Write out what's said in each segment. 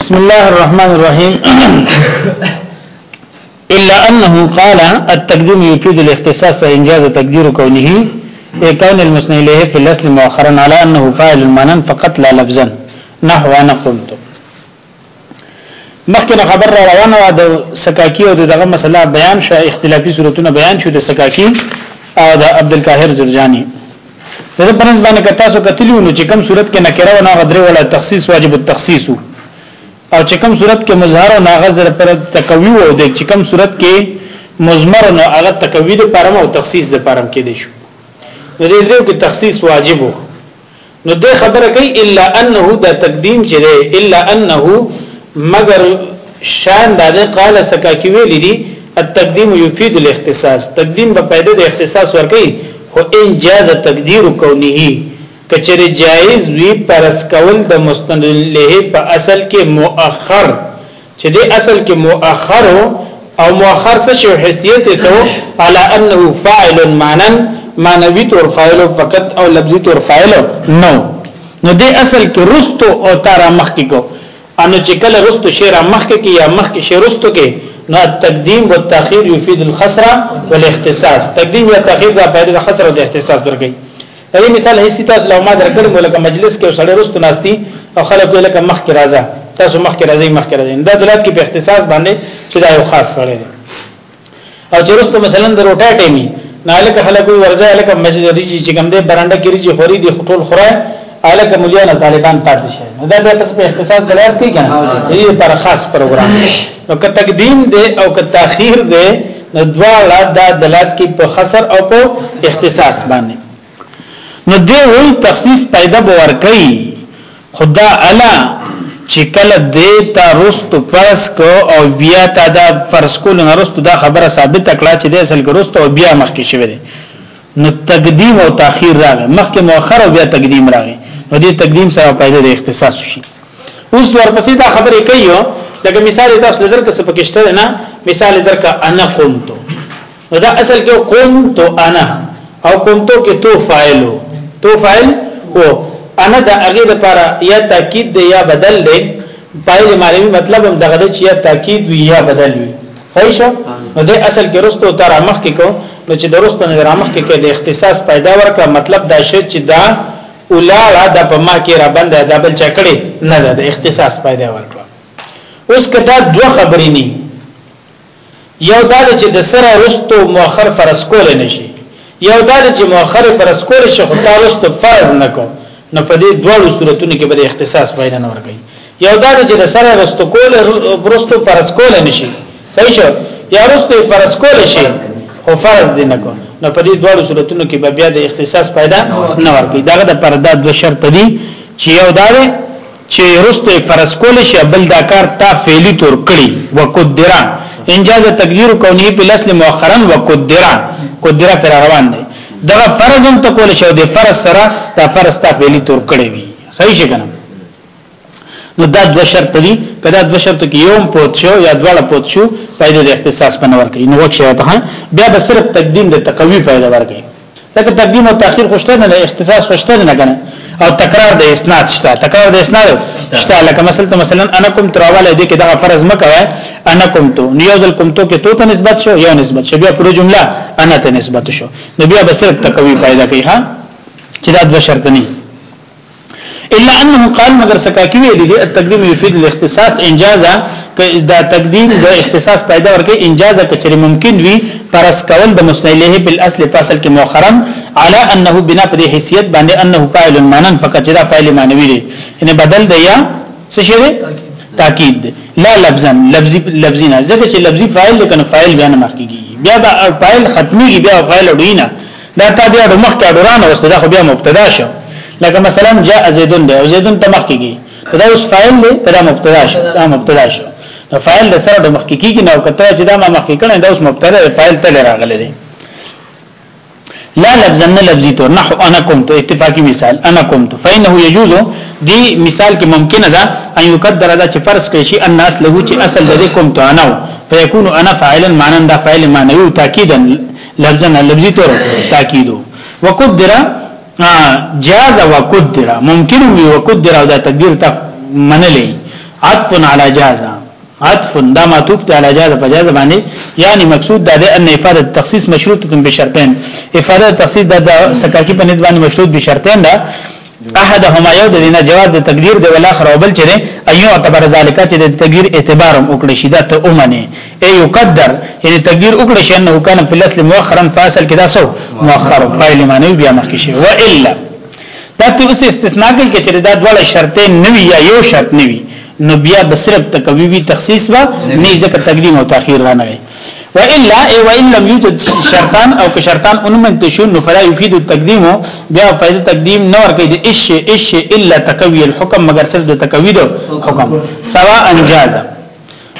بسم الله الرحمن الرحيم الا انه قال التقديم يفيد الاختصاص انجاز تقدير كونه كون المسند اليه في الاصل مؤخرا على انه فاعل مانا فقط لا لفظا نحو انا قلت مخکې خبر را روانه ده سکاکی او دغه مسله بیان شوه اختلافي صورتونه بیان شوه د سکاکی او د عبد القاهر جرجاني دغه پرنس باندې که تاسو کتلی نو چې کوم صورت کې نکره و ناغه درې ولا تخصیص واجب التخصیص او چې کوم صورت کې مظهر او ناغه زر پر تکوی و او د چې کوم صورت کې مزمر نو هغه تکوی د پرم او تخصیص د پرم کې دي شو نو دې دې کې تخصیص واجب و نو دې خبره کوي الا انه دا تقدیم چې دی الا انه مگر شان دا ده قال سکاکی ویلی دی التقدیم یفید الاختصاص تقدیم به پیدا د اختصاص ورکی خو ان جاز تقدیر کونه کچره جایز وی پرس کول د مستند له په اصل کې مؤخر چې د اصل کې مؤخر او مؤخر څه شو حیثیت سو علی انه فاعل معنا معنوی طور فاعل فقط او لفظی طور فاعل نو نو د اصل کې رستو او تارا مخ کې کو انو چې کله رستو شی را مخکې کې یا مخکې شی رستو کې نو تقدیم و تاخير یفید الخسر والاختصاص تقدیم یا تاخير دا فائدې د خسر او د اختصاص درګي دا مثال هیڅ تاسو لو ما درکړم ولکه مجلس کې سړی رستو ناشتي او خلک ولکه مخ کې راځه تاسو مخ کې راځي مخ کې راځي دا دلالت کې په اختصاص باندې چې دا یو خاص سره دی او چرستو مثلا د روټه ټیمی نالک خلک ورځه الک مسجد ریجی چې کوم دې برانډه کې ریجی خوري دي خټول خره الک مليان طالبان پاتې شي دا به پس په اختصاص دلاس کې کنه دې پر خاص پروګرام نو که تقدیم دې او که تاخير دې نو دواړه د دلالت کې په خسر او په اختصاص باندې نو دی وی تخصیص پیدا باور کوي خدا الا چې کله دی تا رستو فرض کو او بیا تا دا فرض کول نه رستو دا خبره ثابت کړه چې د اصل کې رستو او بیا مخکې شوی دی نو تقدیم او تاخير راغی مخکې مؤخر او بیا تقدیم راغی نو دې تقدیم سره پیدا د اختصاص شي اوس ورپسې دا خبره کوي لکه مثال تاسو درکې څه پکشته نه مثال درکا انا قمتو نو دا اصل کې قوم تو انا او قوم تو کې تو فاعلو تو فاعل او انا د هغه لپاره یا تاکید دی یا بدل دی فاعل معلومی مطلب هم دغه چې یا تاکید وی یا بدل وی صحیح شو نو د اصل کې رستو تر مخ کې کو نو چې درستو نه رامخ کې کې د اختصاص پیدا ورکړه مطلب دا شی چې دا اولاړه د په ما کې را بنده دا بل چا کړي نه ده د اختصاص پیدا ورکړه اوس کدا دوه خبرې نه یو دا چې د سره رستو مؤخر فرض کول نه شي یو دا چې مؤخر فرض کول شي خو تا رستو فرض نه کو نو په دې دوړو صورتونو کې به اختصاص پیدا نه ورګي یو دا چې د سره رستو کول رستو فرض کول نه شي صحیح شو یا رستو فرض کول شي خو فرض دي نه کو نو په دې دوړو صورتونو کې به بیا د اختصاص پیدا نه ورګي داغه د پردا دو شرط دي چې یو دا چې رستو فرض کول شي بل دا کار تا فعلی تور کړي وقدرا انجاز تقدیر کونی په لسل مؤخرا وقدرا قدرا پر روان دی دا فرض هم ته کول شي د فرض سره دا فرض تا فعلی تور کړي وي صحیح شي کنه نو دا دو شرط دي کدا دو شرط کې یوم پوت شو یا دواړه پوت شو پیدا د اختصاص په نور کې نو وکړه ته بیا به صرف تقدیم د تقوی پیدا ورکړي لکه تقدیم او تاخير خوشته نه اختصاص خوشته نه کنه او تکرار د اسناد شته تکرار د اسناد شته لکه مثلا مثلا انا کوم تراواله دي کې دا فرض مکوي انا کوم تو نیو دل کوم تو کې تو ته نسبت شو یو نسبت شو بیا پوره جمله انا ته نسبت شو نو بیا به صرف تقوی پیدا کوي ها چې دا د شرط نه الا انه قال مگر سکاکی ویلی دی التقدیم یفید الاختصاص انجازا دا تقدیم د اختصاص پیدا ورکه انجازا کچری ممکن وی پرس کول د مسنیله په اصل په اصل کې مؤخرا علا انه بنا پر حیثیت باندې انه فاعل مانن فقط دا فاعل مانوی دی ان بدل دی یا څه شی دی تاکید دی لا لفظا لفظی لفظی نه ځکه چې لفظی فاعل لکه فاعل بیان مخکیږي بیا دا فاعل ختميږي بیا فاعل ډینه دا تا بیا د مخکې اډوران وسته دا خو بیا مبتدا شو لکه مثلا جاء زیدون دی او زیدون ته مخکې کی دا اوس فاعل دی دا مبتدا شو دا مبتدا شو نو فاعل د سره د مخکې کیږي نو کته چې دا ما مخکې کړي دا اوس مبتدا دی فاعل ته راغلی دی لا لفظا نه لفظي تو نحو انا كنت اتفاقی مثال انا كنت فانه يجوز دی مثال کې ممکن ده ان يقدر دا چې فرض کړي شي الناس له چې اصل لدی کوم تو انا فيكون انا فاعلا معنا دا فاعل معنوي تاکيدا لفظا لفظي تور تاکید وقدر جاز وقدر ممکن وي وقدر او دا تقدیر ته منلې عطف علی جاز عطف دا معطوف ته علی جاز په جاز باندې یعنی مقصود دا ده ان افاده تخصیص مشروط تم بشرطین افاده تخصیص دا سکاکی په نسبت مشروط بشرطین دا احدهما یو د دینه جواز د تقدیر دی ولا خر او بل چره ایو اعتبار ذالک چې د تقدیر اعتبار هم وکړي شي دا ته اومنه ای یقدر یعنی تقدیر وکړي شي انه کان په الاصل مؤخرا فاصل کدا سو مؤخر فاعل معنی بیا مخکې شي و الا دا ته اوس استثناء کوي چې دا ډول شرط نه وي یا یو شرط نه وي نو بیا به صرف تکویوی تخصیص و نه ځکه تقدیم او تاخير رانه وي والا ای وان لم یوجد شرطان او که شرطان انمن تشو نو فلا یفید التقدیم بیا فائدہ تقدیم نه ور کوي د اش اش الا تکوی الحكم مگر صرف د تکوی دو حکم سوا انجاز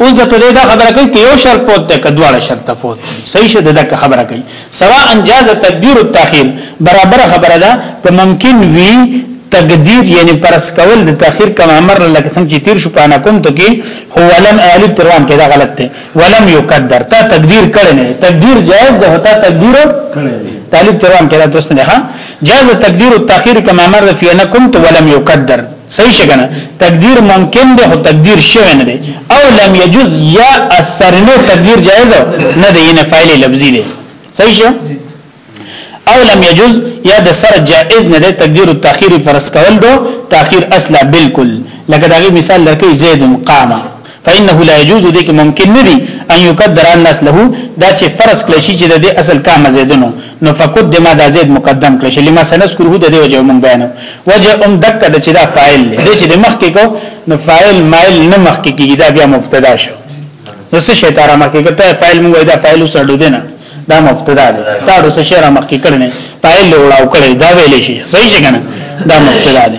اوس د ته دا خبره کوي چې یو شرط پوت ته کډواله شرط پوت صحیح شه د خبره کوي سواء جاز تقدیر التاخير برابر خبره ده که ممکن وی تقدیر یعنی پرس کول د تاخير کم امر لکه څنګه چې تیر شو پانا کوم ته کې هو ولم اهل تروان کې دا غلط دی ولم یقدر تا تقدیر کړي نه تقدیر جائز ده هتا تقدیر کړي طالب تروان کې دا درست نه ها جاز تقدیر التاخير کم امر فی انکم تو ولم یقدر صحیح شګنه تقدیر ممکن دی خو تقدیر شوی نه دی او لم یجوز یا اثر نه تقدیر جائز نه دی نه فاعل لفظی دی صحیح شو او لم یجوز یا د سر جائز نه دی تقدیر او تاخير فرض کول دو تاخير اصله بالکل لکه داغه مثال لکه زید قامه فانه لا يجوز دې کې ممکن نه دي ان يقدر الناس له دا چې فرض کړی شي چې د دې اصل کام زیدنو نو فقد ما دا زید مقدم کړی شي لما سنذكره د دې وجه مونږ بیانو وجه ام دک د چې دا فاعل دی چې د مخ کې کو نو فاعل مایل نه مخ کې کیږي دا بیا مبتدا شو نو څه شی تاره مخ کې کته فاعل مونږ دا فاعل سره دې نه دا مبتدا ده دا څه شی را مخ کې کړنه فاعل وړاو کړي دا ویل شي صحیح څنګه دا مبتدا ده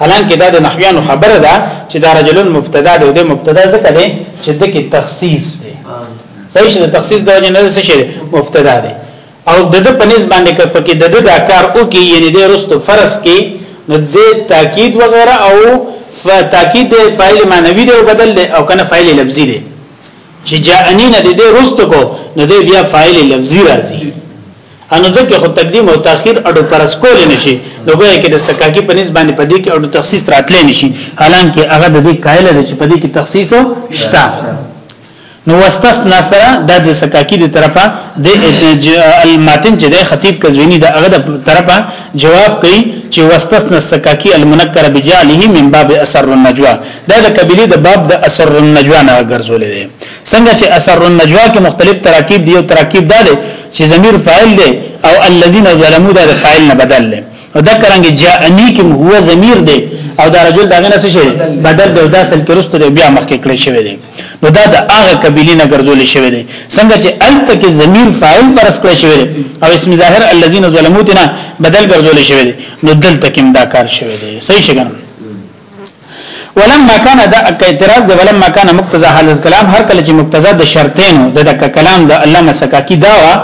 حالانکه دا د نحویانو خبره ده چې دا رجل مبتدا دی او د مبتدا ځکه دی چې د کې تخصیص دی صحیح شه تخصیص د وجه نه څه شي مبتدا دی او د د پنځ باندې کړ پکې د د کار او کې یعنی د رستو فرض کې نو د تاکید وغیرہ او تاکید د فاعل معنوي دی او بدل دی او کنه فاعل لفظي دی چې جاءنی نه د رستو کو نو د بیا فاعل لفظي راځي انو دغه خو تقدیم او تاخير اډو پرس کول نشي نو ګویا کې د سکاکی په نسبت باندې پدې کې اډو تخصیص راتلې نشي حالانکه هغه د دې قائل دی چې پدې کې تخصیص شته نو واستثنا سره د سکاکی د طرفه د الماتن چې د خطیب کزوینی د هغه د طرفه جواب کوي چې واستثنا سکاکی المنکر بجاله من باب اثر النجوا دا د قبيله د باب د اثر النجوا نه ګرځولې څنګه چې اثر النجوا کې مختلف تراکیب دی او تراکیب دا دی چې ضمیر فاعل دی او الذين ظلموا دا فاعل نه بدل دی او دا کرانګي جاءنی کې هو ضمیر دی او دا رجل داغه نه شي بدل دی دا سل کرست دی بیا مخکې کړی شوی دی نو دا د هغه قبیله نه ګرځول شوی دی څنګه چې الته کې ضمیر فاعل پر اسکل شوی دی او اسم ظاهر الذين ظلموا تنا بدل ګرځول شوی دی نو دلته کې دا کار شوی دی صحیح شګنه ولما کان دا اعتراض دی ولما کان مقتضا حال کلام هر کله چې مقتضا د شرطین د دک کلام د علامه سکاکی دا وا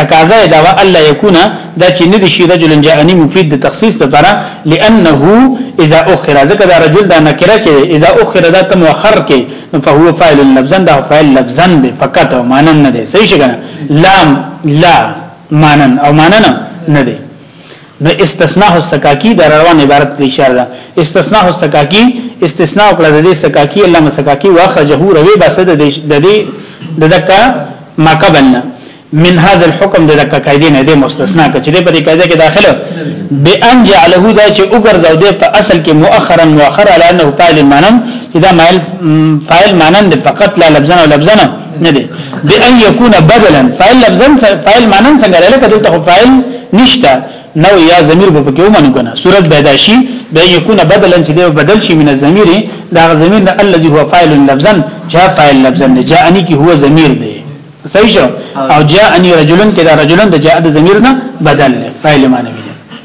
تقاضا دا وا الله یکونه دا چې نه دي شي رجل جاءنی مفید د تخصیص لپاره لانه اذا اخر ذکر دا رجل دا نکره چې اذا اخر دا تم وخر کې فهو فاعل لفظا دا فاعل لفظا دی فقط او مانن نه دی صحیح څنګه لام لا مانن او مانن نه دی نو استثناء السکاکی د روان عبارت په اشاره ده استثناء السکاکی استثناء کړه د دې سکاکی الله مسکاکی واخرجه روي بس د دې د دکا ما قبلنا من هذا الحكم د دکا قاعده نه د مستثنا کچ دې په دې قاعده کې داخله بان جعله دا چې وګرځاو دې په اصل کې مؤخرا مؤخر على انه فاعل مانن اذا مال فاعل مانن فقط لا لفظا او لفظا نه دی بأن يكون بدلا فاعل لفظا فاعل معنا څنګه لکه دلته فاعل نشته نو یا ضمیر په کې ومنو کنه صورت پیدا شي به یکونه بدلا چې دی بدل شي من الضمیر دا ضمیر نه الذي هو فاعل لفظا جاء فاعل لفظا جاءني کی هو ضمیر دی صحیح شو او جاءني رجلن کدا رجلن د جاء د ضمیر نه بدل فاعل معنی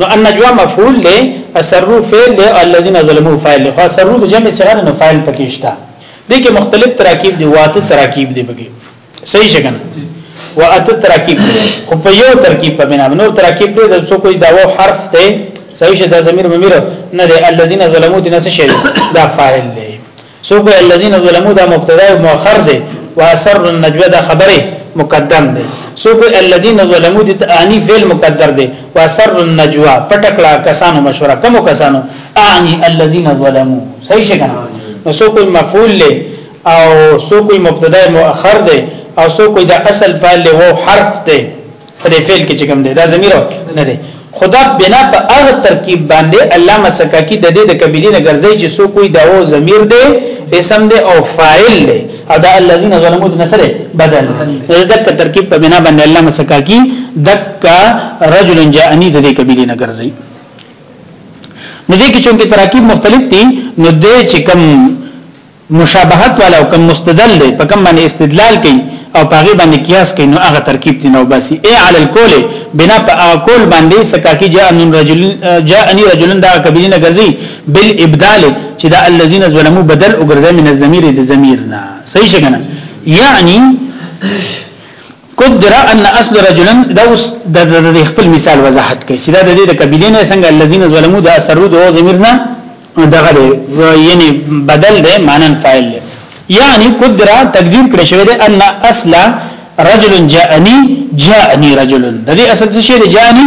نو النجوا مفعول له اسرو فعل له الذين ظلموا فاعل له اسرو د جمع سره نه فاعل پکې شته دي کې مختلف تراکیب دي واته تراکیب دي بګي صحیح څنګه واته تراکیب خو په یو ترکیب په بنا نو تراکیب دې د څو کوئی داو حرف ته صحیح شه د ضمیر ممیر نه دي الذين ظلموا دي نه څه شي دا فاعل څوک الذين ظلموا دا مبتدا او مؤخر دی واسر النجوى دا خبره مقدم دی څوک الذين ظلموا د تانی فعل مقدر دی واسر النجوى پټکړه کسانو مشوره کوم کسانو اعني الذين ظلموا صحیح څنګه نو څوک مفعول له او څوک مبتدا مؤخر دی او څوک د اصل په لو حرف دی په دې فعل کې چې کوم دی دا ضمیر نه دی خدا بنا په هغه ترکیب باندې الله مسکاکی د دې د کبیرین ګرځي چې سو کوئی داو ضمیر دی اسم دی او فاعل دی او دا الذين ظلموا نسره بدل دک ترکیب په بنا باندې الله مسکاکی دک رجل جاءنی د دې کبیرین ګرځي نو دې کې چې ترکیب مختلف دي نو دې چې کوم مشابهت والا او کم مستدل دی په کم باندې استدلال کوي او په هغه باندې قیاس کوي نو هغه ترکیب دی نو باسي اي على الكل بنا په اقول باندې سکاکی جاء ان رجل جاء ان رجل دا کبیرینه ګرځي بالابدال چې دا الذين ظلموا بدل او ګرځي من الضمير د ضميرنا صحیح څنګه یعنی قدر ان اصل رجلن دا اوس د خپل مثال وضاحت کوي چې دا د دې د قبيله نه څنګه الذين ظلموا دا سرو د ضمیر نه دغه دی یعنی بدل دی معنی فاعل دی یعنی قدر تقدیر کړی شوی دی ان اصل رجل جاءني جاءني رجل د دې اصل څه شی دی جاءني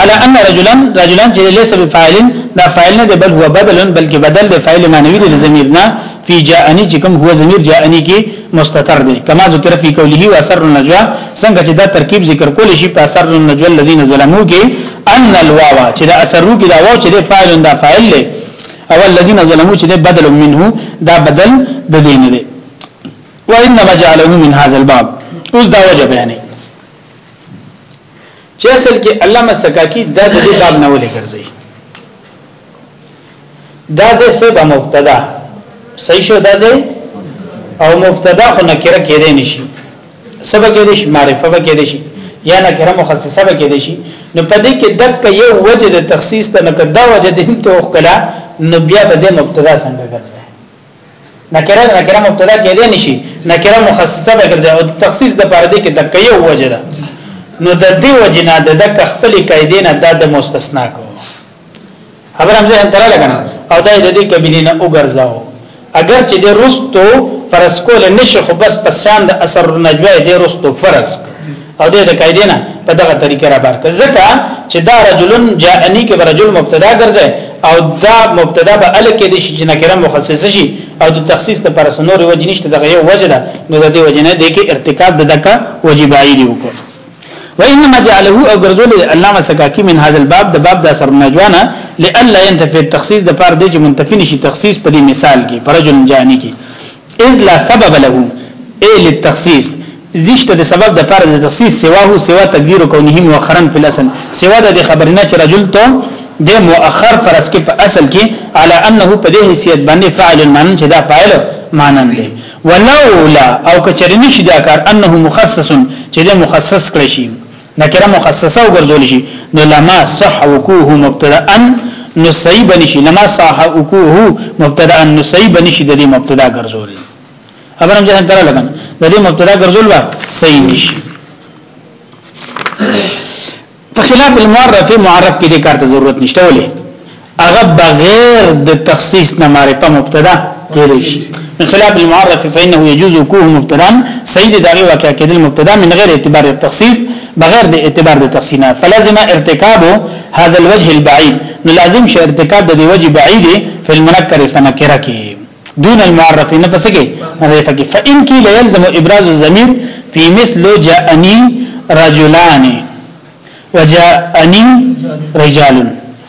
على ان رجلا رجلا چې ليس بفاعل دا فاعل نه دی بل هو بدل بلکې بدل دی فاعل معنوي دی ضمیر نه فی جاءنی چې کوم هو ضمیر جاءنی کې مستتر دی کما ذکر فی قوله واسر النجوا څنګه چې دا ترکیب ذکر کول شي په اسر النجوا الذين ظلموا کې ان الواو چې دا اسرو کې دا واو چې فاعل دا فاعل له او الذين ظلموا چې بدل منه دا بدل د دین دی وانما جعله من هذا الباب اوس دا وجه بیانې چې اصل کې علامه سکاکی د دې باب نه ولې ګرځي دا د سبا مبتدا صحیح شو دا دی او مبتدا خو نکره کېدې نشي سبا کېدې شي معرفه به کېدې شي یا نکره مخصصه به کېدې شي نو پدې کې دک یو وجه د تخصیص ته نکدا وجه د هم توخلا نو بیا به د مبتدا څنګه ګرځي نکره نکره مبتدا کې دی نشي نکره مخصصه به ګرځي او تخصیص د پاره دی کې د کيو وجه ده نو د دې وجه نه د دک خپل قاعده نه د مستثنا کو خبر هم ځه تر لګنه او دا د دې کبینه نه وګرځاو اگر چې د رستو فرض کول نشي خو بس پسان د اثر نجوه د رستو فرض او د دې قاعده نه په دغه طریقه را بار کړه ځکه چې دا رجلن جاءنی کې رجل مبتدا ګرځي او دا مبتدا به ال کې د شي چې نکره مخصص شي او د تخصیص ته پر سنور وجه نشته دغه یو وجه ده نو د دې وجه نه د کې ارتکاب د دکا وجبای دی وکړه وانما جعله او غرزول علامه سکاکی من هاذ الباب د باب د اثر نجوانا لالا ينتفي التخصيص د پاره د منتفي نشي تخصيص په دې مثال کې فرجل جاني کې اذ لا سبب له اي للتخصيص دشته د سبب د پر د تخصیص سوا هو سوا تقدیر کونه مؤخرا فی الاصل سوا د خبر نه چې رجل ته د مؤخر پر اس کې په اصل کې علی انه په دې حیثیت باندې فاعل معنی چې دا فاعل معنی دی ولولا او کچرنی شي دا کار انه مخصص چې د مخصص کړی شي نکره مخصصه وګرځول شي نو لما صح وکوه مبتدا نو صحیح بنشي لما صح وکوه مبتدا نو صحیح بنشي د دې مبتدا ګرځول خبرم ځان تر لګم د دې مبتدا ګرځول وا صحیح نشي په خلاف المعرف معرف کې د کارت ضرورت نشته ولې هغه بغیر د تخصیص نه معرفه مبتدا ویلی شي من خلاف المعرف فانه يجوز وقوعه مبتدا سید دغه واقع کېدل مبتدا من غیر اعتبار التخصیص بغیر د اعتبار د تخصیص نه فلازم ارتکاب هذا الوجه البعيد نو لازم شي ارتکاب د دې وجه بعید فی المنکر فنکره کې دون المعرف نه پس کې معرفه کې فان کی لا يلزم ابراز الضمير في مثل جاءني رجلان وجاءني رجال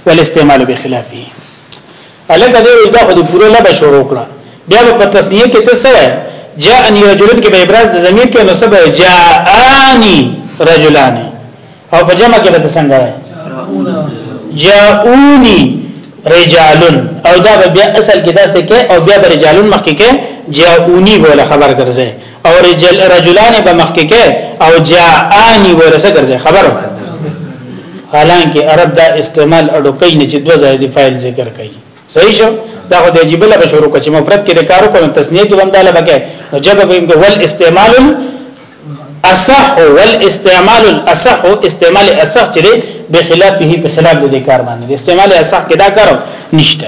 والاستعمال بخلافه الګ دې دا خو دې پوره لبه شروع کړه بیا په تسنیه کې ته سره جاءني رجل کې به ابراز د ضمیر کې نو سبا جاءني رجلان او په جمع کې به څنګه وای جاءوني رجال او دا بیا اصل کې دا څه کې او بیا رجال مخکې کې جاءوني ولا خبر ګرځي او رجل رجلان به مخکې کې او جاءانی ورسه ګرځي خبر حالانکه عرب دا استعمال اډو کوي نه چې دوه ځای دی فایل ذکر کوي صحیح شو دا خو د عجیب لغه شروع کچ مفرد کې د کارو کوم تسنیه کې بندا لبکه نو جب به موږ ول استعمال اصح ول استعمال الاصح استعمال اصح چې به خلافه په خلاف د کار باندې استعمال اصح کې دا کارو نشته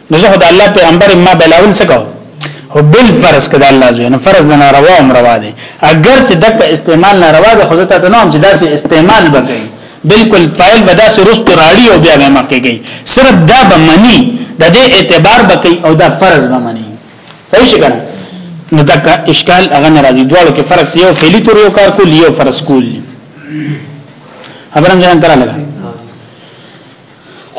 نو زه د الله پیغمبر ما بلاول څه کوم هو بل فرض کده الله زوی نه فرض نه روا او روا دي اگر چې دک استعمال نه روا ده خو زه ته نه هم چې داسې استعمال وکړي بالکل فایل به داسې رست راړي او بیا به مکیږي صرف دا به منی د دې اعتبار بکې او دا فرض به منی صحیح څنګه نو دک اشکال هغه نه راځي دواړو کې فرق یو فعلی تور یو کار کول یو فرض کول خبرم ځان تر لګا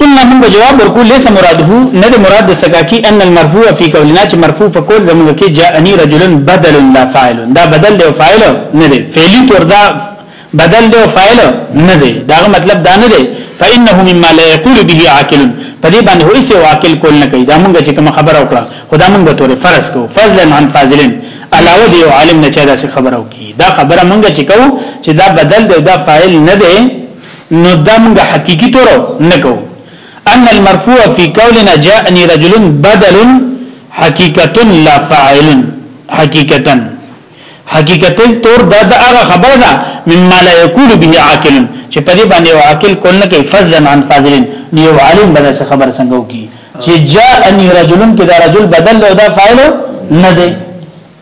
قلنا من بجواب ورکو ليس مراده ند مراد د سکاکی ان المرفوع فی قولنا چې مرفوع په قول زموږ کې جاءنی رجل بدل لا فاعل دا بدل دی فاعل نه دی فعلی تور دا بدل دی فاعل نه دی دا مطلب دا نه دی فانه مما لا يقول به عاقل په دې باندې هیڅ عاقل کول نه کوي دا مونږ چې کوم خبره وکړه خدا مونږ تورې فرض کو فضلا عن فاضلن علاوه دی عالم نه چا دا خبره وکړي دا خبره مونږ چې کو چې دا بدل دی دا فاعل نه دی نو دا موږ حقيقي تور نه کوو ان المرفوع في قولنا جاءني رجل بدل حقيقه لا فاعل حقيقتا حقيقتا تور دا د هغه خبر ده مما لا يقول به عاقل چې په دې باندې عاقل کول نه کوي فضلا عن فاضل یو عالم به څه خبر څنګه وکي چې جاءني رجل کې دا رجل بدل او دا فاعل نه دی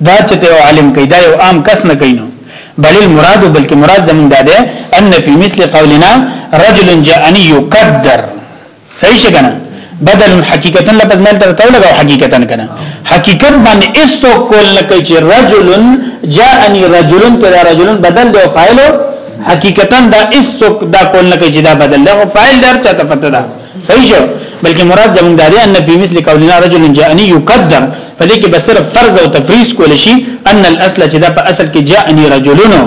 دا چې ته یو عالم کوي دا یو عام کس نه کوي نو بل المراد بلکې مراد زمونږ دا ده ان فی مثل قولنا رجل جاءنی یقدر صحیح شګنه بدل حقیقتا لفظ مل تر تو لګاو حقیقتا کنه حقیقت باندې استو کول نه کوي چې رجل جاءنی رجل کدا رجل بدل دی فاعل حقیقتا دا استو دا کول نه کوي چې دا بدل دی فاعل در چاته پته ده صحیح شو بلکې مراد زموږ داري ان په مثل قولنا رجل جاءني يقدر په دې کې بسره فرض او تفریض کول شي ان الاصل چې دا په اصل کې جاءني رجلن او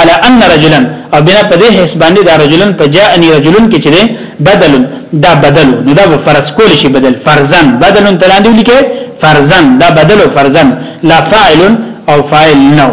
على ان رجلن او بنا په دې حساب باندې دا رجلن په جاءني رجلن کې چې بدل دا بدل نو دا فرض کول شي بدل فرزن بدل تلاندې ولیکه فرزن دا بدل فرزن لا فاعل او فاعل نو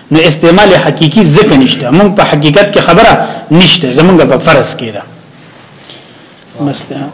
نو استعمال حقيقي ځکه نشته موږ په حقیقت کې خبره نشته زمونږ په فرض کې ده مستحق